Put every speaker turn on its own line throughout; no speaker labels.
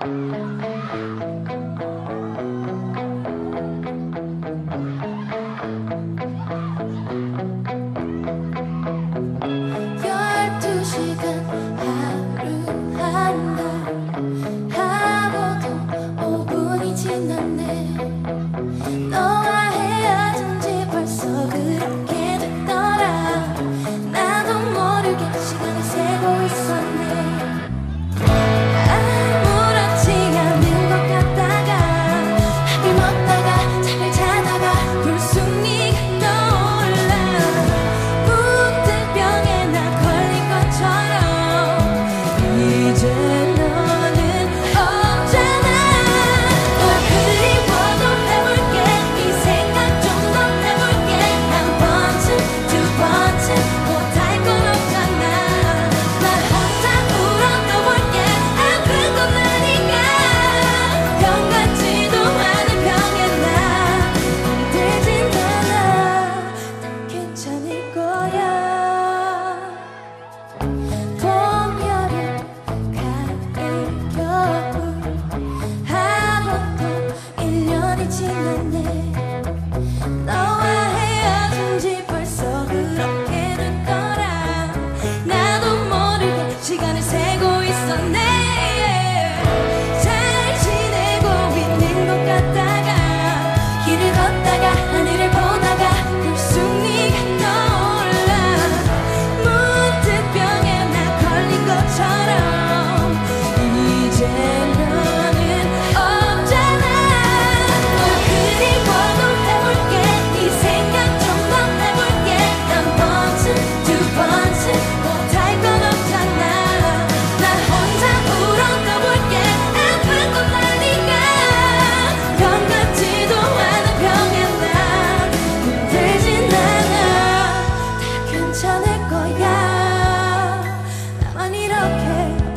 Thank you.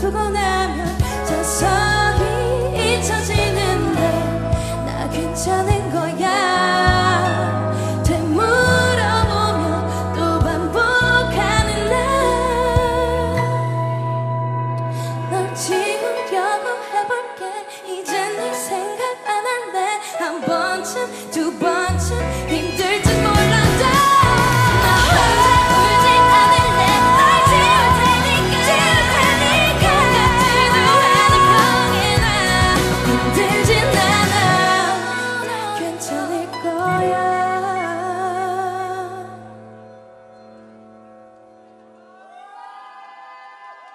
두고 나면 저석이 잊혀지는데 나 괜찮아.